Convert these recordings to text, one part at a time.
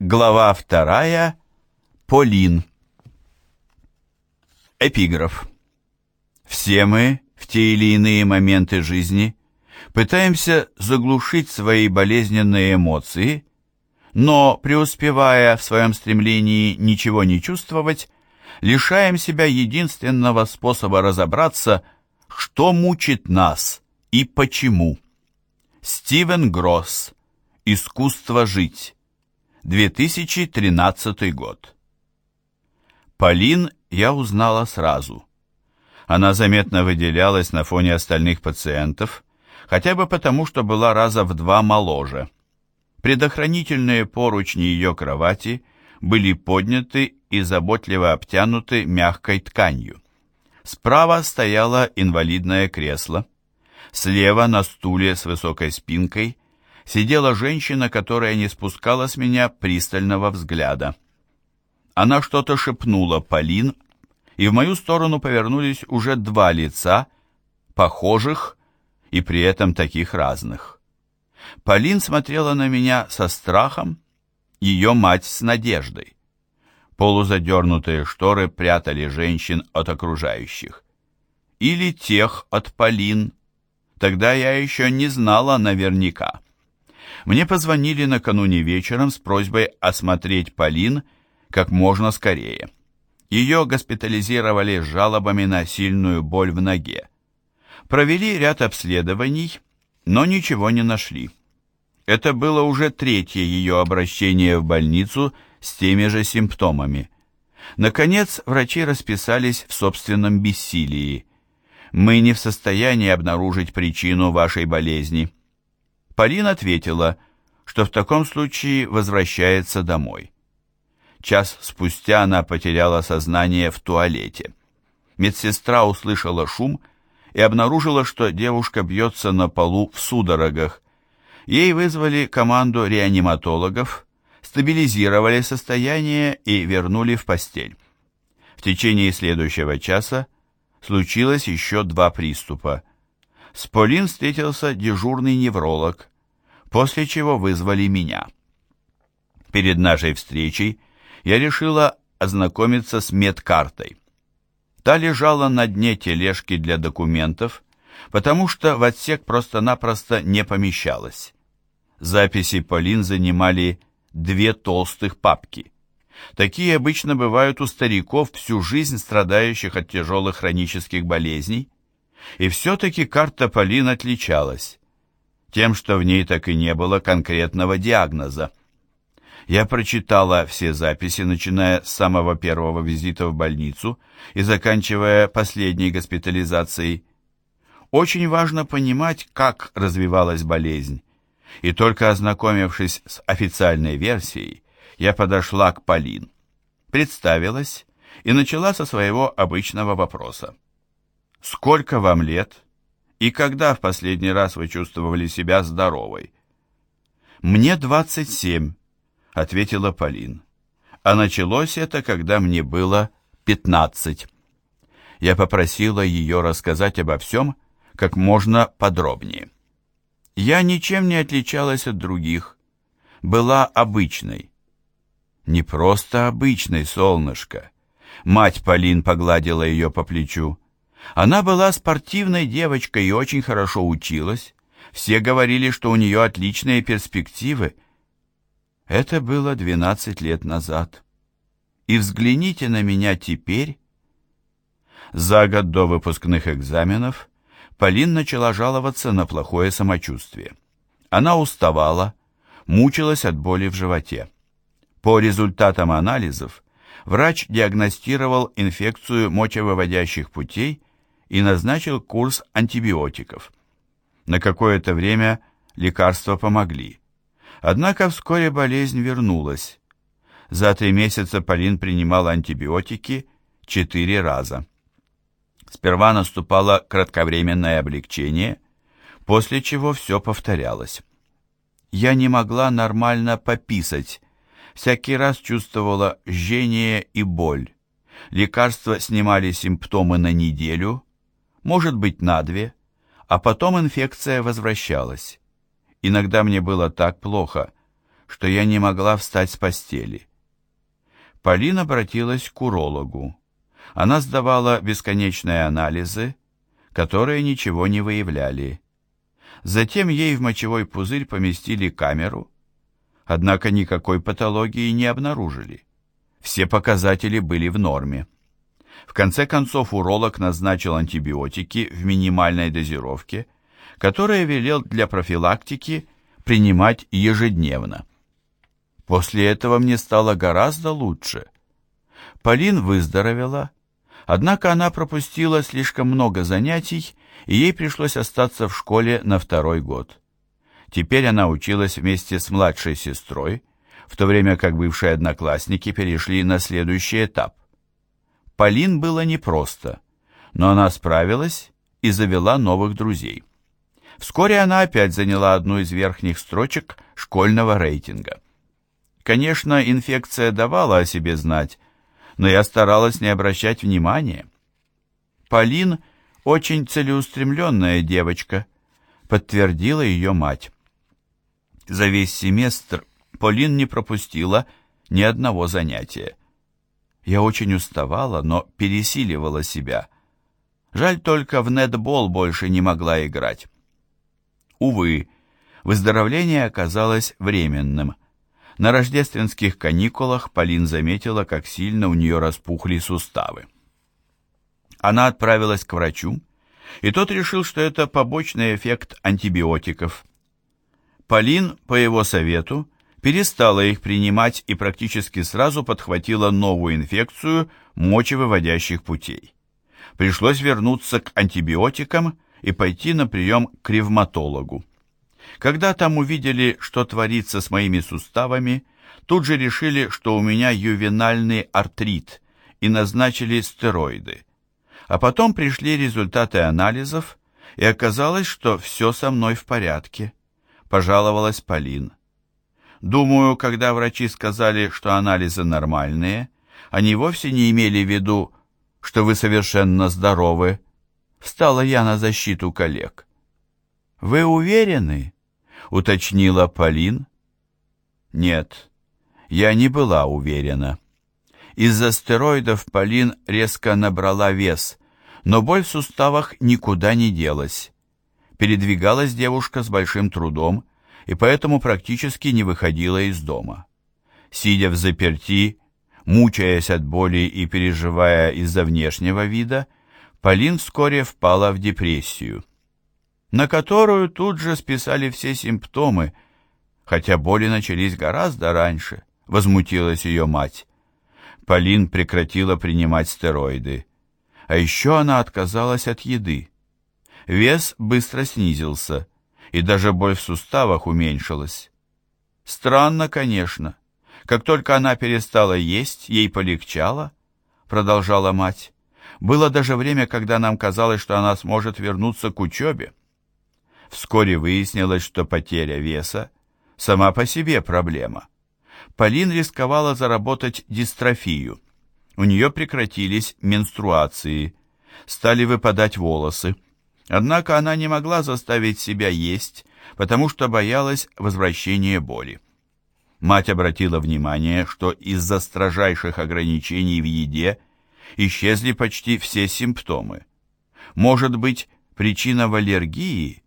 Глава вторая. Полин. Эпиграф. Все мы в те или иные моменты жизни пытаемся заглушить свои болезненные эмоции, но, преуспевая в своем стремлении ничего не чувствовать, лишаем себя единственного способа разобраться, что мучит нас и почему. Стивен Гросс. Искусство жить. 2013 год. Полин я узнала сразу. Она заметно выделялась на фоне остальных пациентов, хотя бы потому, что была раза в два моложе. Предохранительные поручни ее кровати были подняты и заботливо обтянуты мягкой тканью. Справа стояло инвалидное кресло. Слева на стуле с высокой спинкой сидела женщина, которая не спускала с меня пристального взгляда. Она что-то шепнула Полин, и в мою сторону повернулись уже два лица, похожих и при этом таких разных. Полин смотрела на меня со страхом, ее мать с надеждой. Полузадернутые шторы прятали женщин от окружающих. Или тех от Полин. Тогда я еще не знала наверняка. Мне позвонили накануне вечером с просьбой осмотреть Полин как можно скорее. Ее госпитализировали с жалобами на сильную боль в ноге. Провели ряд обследований, но ничего не нашли. Это было уже третье ее обращение в больницу с теми же симптомами. Наконец, врачи расписались в собственном бессилии. «Мы не в состоянии обнаружить причину вашей болезни. Полина ответила, что в таком случае возвращается домой. Час спустя она потеряла сознание в туалете. Медсестра услышала шум и обнаружила, что девушка бьется на полу в судорогах. Ей вызвали команду реаниматологов, стабилизировали состояние и вернули в постель. В течение следующего часа случилось еще два приступа. С Полин встретился дежурный невролог, после чего вызвали меня. Перед нашей встречей я решила ознакомиться с медкартой. Та лежала на дне тележки для документов, потому что в отсек просто-напросто не помещалась. Записи Полин занимали две толстых папки. Такие обычно бывают у стариков, всю жизнь страдающих от тяжелых хронических болезней, и все-таки карта Полин отличалась тем, что в ней так и не было конкретного диагноза. Я прочитала все записи, начиная с самого первого визита в больницу и заканчивая последней госпитализацией. Очень важно понимать, как развивалась болезнь, и только ознакомившись с официальной версией, я подошла к Полин, представилась и начала со своего обычного вопроса. Сколько вам лет? И когда в последний раз вы чувствовали себя здоровой? Мне 27, ответила Полин. А началось это, когда мне было 15. Я попросила ее рассказать обо всем как можно подробнее. Я ничем не отличалась от других, была обычной. Не просто обычной, солнышко. Мать Полин погладила ее по плечу. Она была спортивной девочкой и очень хорошо училась. Все говорили, что у нее отличные перспективы. Это было 12 лет назад. И взгляните на меня теперь. За год до выпускных экзаменов Полин начала жаловаться на плохое самочувствие. Она уставала, мучилась от боли в животе. По результатам анализов врач диагностировал инфекцию мочевыводящих путей и назначил курс антибиотиков. На какое-то время лекарства помогли. Однако вскоре болезнь вернулась. За три месяца Полин принимала антибиотики четыре раза. Сперва наступало кратковременное облегчение, после чего все повторялось. Я не могла нормально пописать, всякий раз чувствовала жжение и боль. Лекарства снимали симптомы на неделю, может быть на две, а потом инфекция возвращалась. Иногда мне было так плохо, что я не могла встать с постели. Полина обратилась к урологу. Она сдавала бесконечные анализы, которые ничего не выявляли. Затем ей в мочевой пузырь поместили камеру, однако никакой патологии не обнаружили. Все показатели были в норме. В конце концов уролог назначил антибиотики в минимальной дозировке, которые велел для профилактики принимать ежедневно. После этого мне стало гораздо лучше. Полин выздоровела, однако она пропустила слишком много занятий, и ей пришлось остаться в школе на второй год. Теперь она училась вместе с младшей сестрой, в то время как бывшие одноклассники перешли на следующий этап. Полин было непросто, но она справилась и завела новых друзей. Вскоре она опять заняла одну из верхних строчек школьного рейтинга. Конечно, инфекция давала о себе знать, но я старалась не обращать внимания. Полин очень целеустремленная девочка, подтвердила ее мать. За весь семестр Полин не пропустила ни одного занятия. Я очень уставала, но пересиливала себя. Жаль только в нетбол больше не могла играть. Увы, выздоровление оказалось временным – на рождественских каникулах Полин заметила, как сильно у нее распухли суставы. Она отправилась к врачу, и тот решил, что это побочный эффект антибиотиков. Полин, по его совету, перестала их принимать и практически сразу подхватила новую инфекцию мочевыводящих путей. Пришлось вернуться к антибиотикам и пойти на прием к ревматологу. Когда там увидели, что творится с моими суставами, тут же решили, что у меня ювенальный артрит и назначили стероиды. А потом пришли результаты анализов, и оказалось, что все со мной в порядке, пожаловалась Полин. Думаю, когда врачи сказали, что анализы нормальные, они вовсе не имели в виду, что вы совершенно здоровы. Встала я на защиту коллег. Вы уверены? уточнила Полин. Нет, я не была уверена. Из-за стероидов Полин резко набрала вес, но боль в суставах никуда не делась. Передвигалась девушка с большим трудом и поэтому практически не выходила из дома. Сидя в заперти, мучаясь от боли и переживая из-за внешнего вида, Полин вскоре впала в депрессию на которую тут же списали все симптомы, хотя боли начались гораздо раньше, возмутилась ее мать. Полин прекратила принимать стероиды. А еще она отказалась от еды. Вес быстро снизился, и даже боль в суставах уменьшилась. Странно, конечно. Как только она перестала есть, ей полегчало, продолжала мать. Было даже время, когда нам казалось, что она сможет вернуться к учебе. Вскоре выяснилось, что потеря веса сама по себе проблема. Полин рисковала заработать дистрофию. У нее прекратились менструации, стали выпадать волосы. Однако она не могла заставить себя есть, потому что боялась возвращения боли. Мать обратила внимание, что из-за строжайших ограничений в еде исчезли почти все симптомы. Может быть, причина в аллергии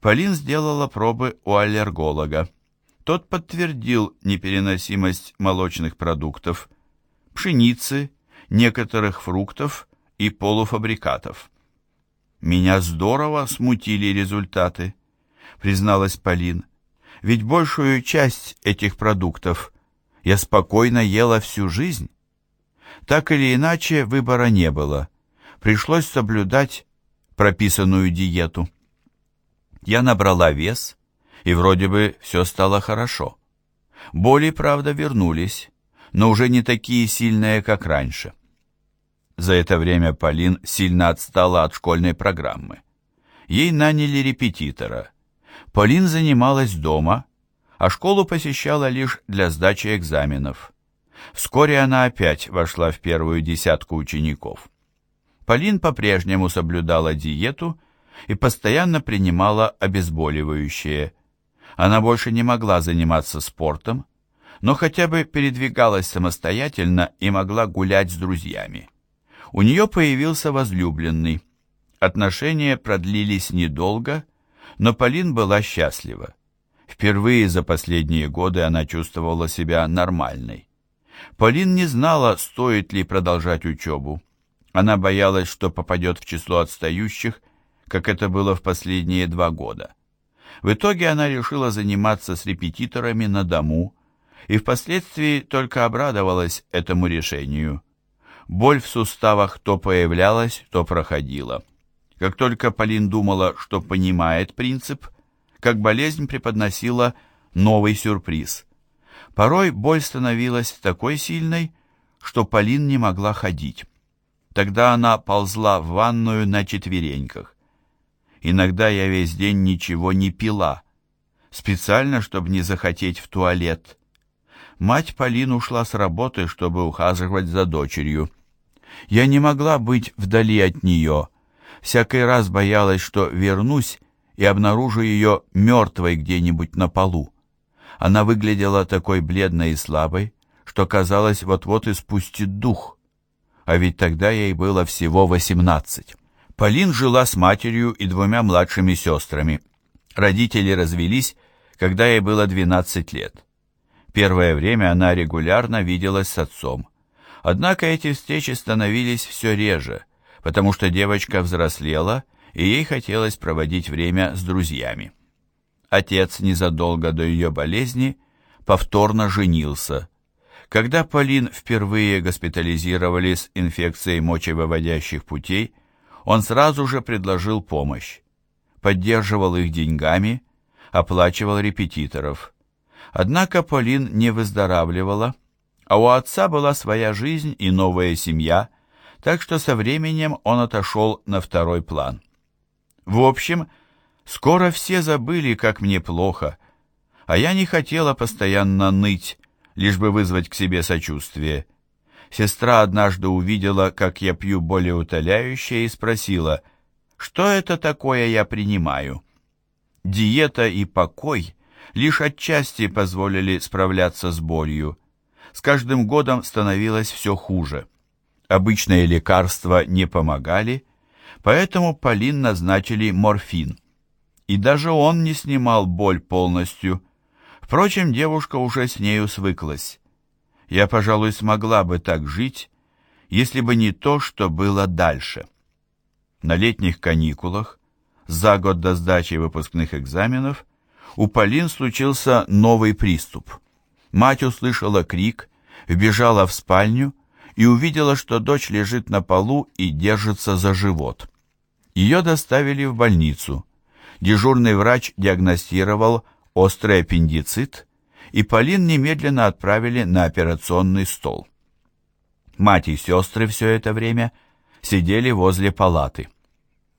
Полин сделала пробы у аллерголога. Тот подтвердил непереносимость молочных продуктов, пшеницы, некоторых фруктов и полуфабрикатов. «Меня здорово смутили результаты», — призналась Полин. «Ведь большую часть этих продуктов я спокойно ела всю жизнь. Так или иначе, выбора не было. Пришлось соблюдать прописанную диету». Я набрала вес, и вроде бы все стало хорошо. Боли, правда, вернулись, но уже не такие сильные, как раньше. За это время Полин сильно отстала от школьной программы. Ей наняли репетитора. Полин занималась дома, а школу посещала лишь для сдачи экзаменов. Вскоре она опять вошла в первую десятку учеников. Полин по-прежнему соблюдала диету и постоянно принимала обезболивающее. Она больше не могла заниматься спортом, но хотя бы передвигалась самостоятельно и могла гулять с друзьями. У нее появился возлюбленный. Отношения продлились недолго, но Полин была счастлива. Впервые за последние годы она чувствовала себя нормальной. Полин не знала, стоит ли продолжать учебу. Она боялась, что попадет в число отстающих, как это было в последние два года. В итоге она решила заниматься с репетиторами на дому и впоследствии только обрадовалась этому решению. Боль в суставах то появлялась, то проходила. Как только Полин думала, что понимает принцип, как болезнь преподносила новый сюрприз. Порой боль становилась такой сильной, что Полин не могла ходить. Тогда она ползла в ванную на четвереньках. Иногда я весь день ничего не пила, специально, чтобы не захотеть в туалет. Мать Полин ушла с работы, чтобы ухаживать за дочерью. Я не могла быть вдали от нее. Всякий раз боялась, что вернусь и обнаружу ее мертвой где-нибудь на полу. Она выглядела такой бледной и слабой, что казалось, вот-вот испустит дух. А ведь тогда ей было всего восемнадцать. Полин жила с матерью и двумя младшими сестрами. Родители развелись, когда ей было 12 лет. Первое время она регулярно виделась с отцом. Однако эти встречи становились все реже, потому что девочка взрослела, и ей хотелось проводить время с друзьями. Отец незадолго до ее болезни повторно женился. Когда Полин впервые госпитализировали с инфекцией мочевыводящих путей, он сразу же предложил помощь, поддерживал их деньгами, оплачивал репетиторов. Однако Полин не выздоравливала, а у отца была своя жизнь и новая семья, так что со временем он отошел на второй план. В общем, скоро все забыли, как мне плохо, а я не хотела постоянно ныть, лишь бы вызвать к себе сочувствие. Сестра однажды увидела, как я пью болеутоляющее, и спросила, что это такое я принимаю. Диета и покой лишь отчасти позволили справляться с болью. С каждым годом становилось все хуже. Обычные лекарства не помогали, поэтому Полин назначили морфин. И даже он не снимал боль полностью. Впрочем, девушка уже с нею свыклась. Я, пожалуй, смогла бы так жить, если бы не то, что было дальше. На летних каникулах, за год до сдачи выпускных экзаменов, у Полин случился новый приступ. Мать услышала крик, вбежала в спальню и увидела, что дочь лежит на полу и держится за живот. Ее доставили в больницу. Дежурный врач диагностировал острый аппендицит и Полин немедленно отправили на операционный стол. Мать и сестры все это время сидели возле палаты.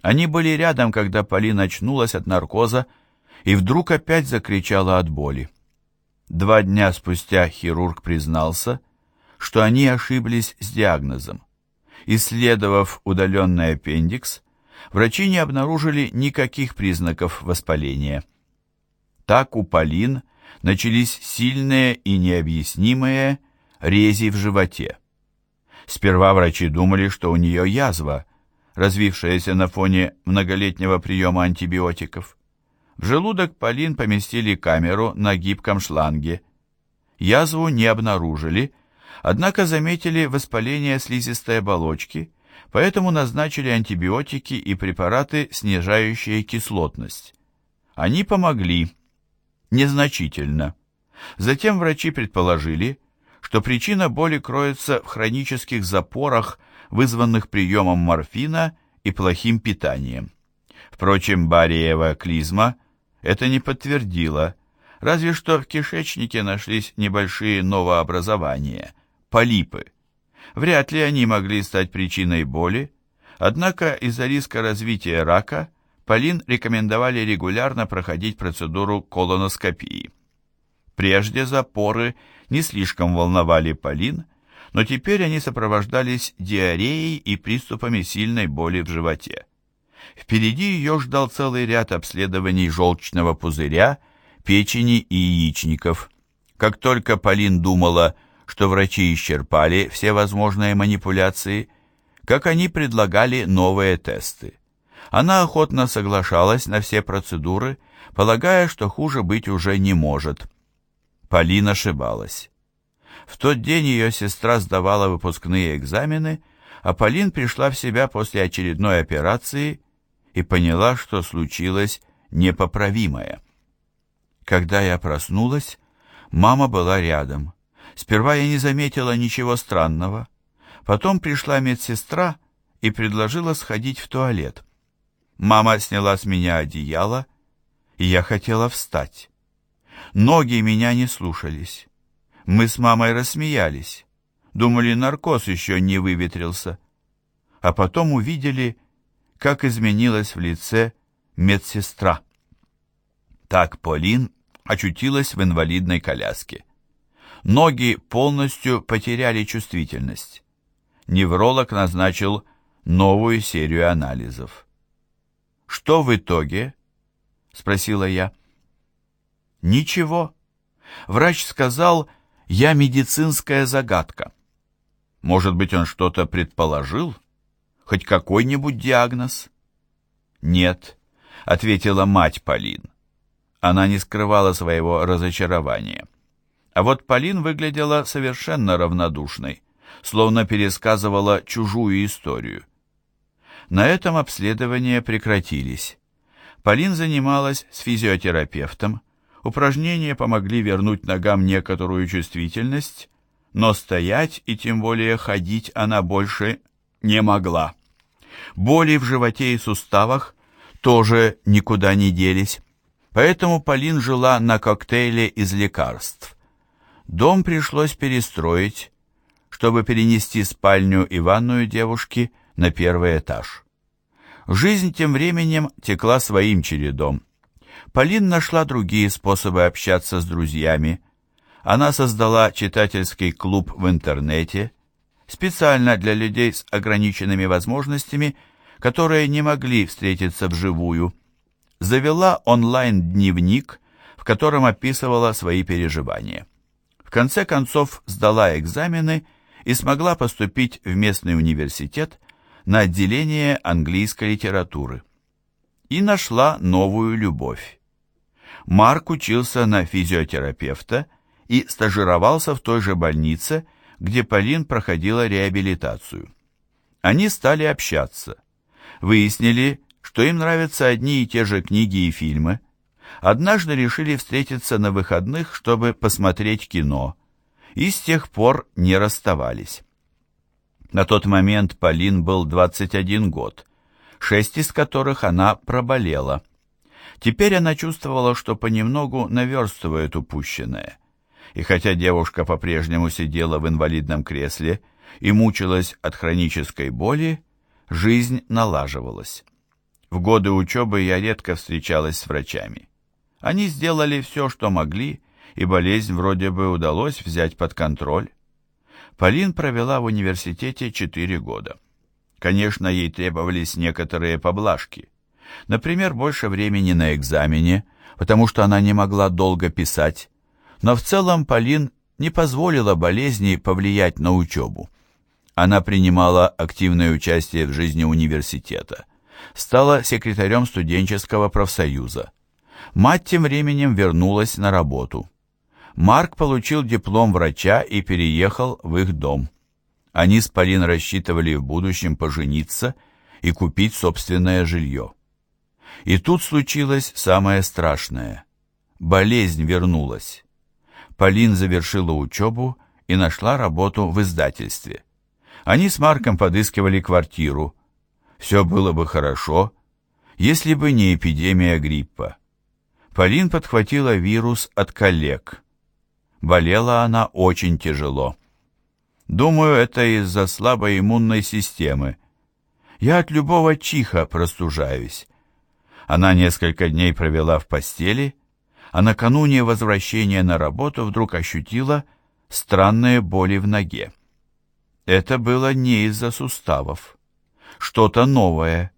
Они были рядом, когда Полин очнулась от наркоза и вдруг опять закричала от боли. Два дня спустя хирург признался, что они ошиблись с диагнозом. Исследовав удаленный аппендикс, врачи не обнаружили никаких признаков воспаления. Так у Полин начались сильные и необъяснимые рези в животе. Сперва врачи думали, что у нее язва, развившаяся на фоне многолетнего приема антибиотиков. В желудок Полин поместили камеру на гибком шланге. Язву не обнаружили, однако заметили воспаление слизистой оболочки, поэтому назначили антибиотики и препараты, снижающие кислотность. Они помогли, незначительно. Затем врачи предположили, что причина боли кроется в хронических запорах, вызванных приемом морфина и плохим питанием. Впрочем, бариева клизма это не подтвердила, разве что в кишечнике нашлись небольшие новообразования, полипы. Вряд ли они могли стать причиной боли, однако из-за риска развития рака – Полин рекомендовали регулярно проходить процедуру колоноскопии. Прежде запоры не слишком волновали Полин, но теперь они сопровождались диареей и приступами сильной боли в животе. Впереди ее ждал целый ряд обследований желчного пузыря, печени и яичников. Как только Полин думала, что врачи исчерпали все возможные манипуляции, как они предлагали новые тесты. Она охотно соглашалась на все процедуры, полагая, что хуже быть уже не может. Полина ошибалась. В тот день ее сестра сдавала выпускные экзамены, а Полин пришла в себя после очередной операции и поняла, что случилось непоправимое. Когда я проснулась, мама была рядом. Сперва я не заметила ничего странного. Потом пришла медсестра и предложила сходить в туалет. Мама сняла с меня одеяло, и я хотела встать. Ноги меня не слушались. Мы с мамой рассмеялись. Думали, наркоз еще не выветрился. А потом увидели, как изменилась в лице медсестра. Так Полин очутилась в инвалидной коляске. Ноги полностью потеряли чувствительность. Невролог назначил новую серию анализов. «Что в итоге?» — спросила я. «Ничего. Врач сказал, я медицинская загадка. Может быть, он что-то предположил? Хоть какой-нибудь диагноз?» «Нет», — ответила мать Полин. Она не скрывала своего разочарования. А вот Полин выглядела совершенно равнодушной, словно пересказывала чужую историю. На этом обследования прекратились. Полин занималась с физиотерапевтом, упражнения помогли вернуть ногам некоторую чувствительность, но стоять и тем более ходить она больше не могла. Боли в животе и суставах тоже никуда не делись. Поэтому Полин жила на коктейле из лекарств. Дом пришлось перестроить, чтобы перенести спальню и ванную девушки на первый этаж. Жизнь тем временем текла своим чередом. Полин нашла другие способы общаться с друзьями. Она создала читательский клуб в интернете, специально для людей с ограниченными возможностями, которые не могли встретиться вживую завела онлайн-дневник, в котором описывала свои переживания. В конце концов сдала экзамены и смогла поступить в местный университет на отделение английской литературы. И нашла новую любовь. Марк учился на физиотерапевта и стажировался в той же больнице, где Полин проходила реабилитацию. Они стали общаться. Выяснили, что им нравятся одни и те же книги и фильмы. Однажды решили встретиться на выходных, чтобы посмотреть кино, и с тех пор не расставались. На тот момент Полин был 21 год, шесть из которых она проболела. Теперь она чувствовала, что понемногу наверстывает упущенное. И хотя девушка по-прежнему сидела в инвалидном кресле и мучилась от хронической боли, жизнь налаживалась. В годы учебы я редко встречалась с врачами. Они сделали все, что могли, и болезнь вроде бы удалось взять под контроль. Полин провела в университете четыре года. Конечно, ей требовались некоторые поблажки. Например, больше времени на экзамене, потому что она не могла долго писать. Но в целом Полин не позволила болезни повлиять на учебу. Она принимала активное участие в жизни университета – стала секретарем студенческого профсоюза. Мать тем временем вернулась на работу. Марк получил диплом врача и переехал в их дом. Они с Полин рассчитывали в будущем пожениться и купить собственное жилье. И тут случилось самое страшное. Болезнь вернулась. Полин завершила учебу и нашла работу в издательстве. Они с Марком подыскивали квартиру, все было бы хорошо, если бы не эпидемия гриппа. Полин подхватила вирус от коллег. Болела она очень тяжело. Думаю, это из-за слабой иммунной системы. Я от любого чиха простужаюсь. Она несколько дней провела в постели, а накануне возвращения на работу вдруг ощутила странные боли в ноге. Это было не из-за суставов что-то новое.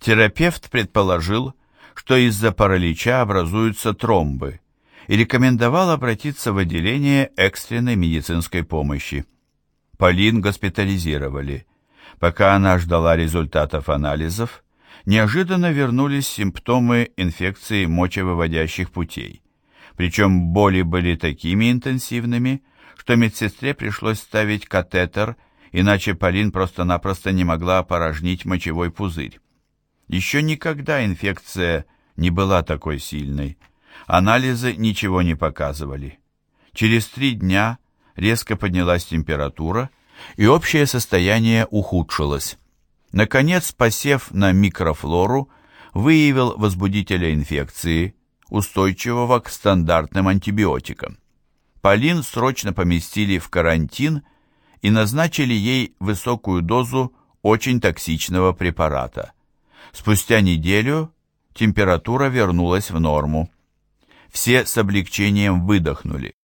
Терапевт предположил, что из-за паралича образуются тромбы, и рекомендовал обратиться в отделение экстренной медицинской помощи. Полин госпитализировали. Пока она ждала результатов анализов, неожиданно вернулись симптомы инфекции мочевыводящих путей. Причем боли были такими интенсивными, что медсестре пришлось ставить катетер, иначе Полин просто-напросто не могла опорожнить мочевой пузырь. Еще никогда инфекция не была такой сильной. Анализы ничего не показывали. Через три дня резко поднялась температура, и общее состояние ухудшилось. Наконец, посев на микрофлору, выявил возбудителя инфекции, устойчивого к стандартным антибиотикам. Полин срочно поместили в карантин и назначили ей высокую дозу очень токсичного препарата. Спустя неделю температура вернулась в норму. Все с облегчением выдохнули.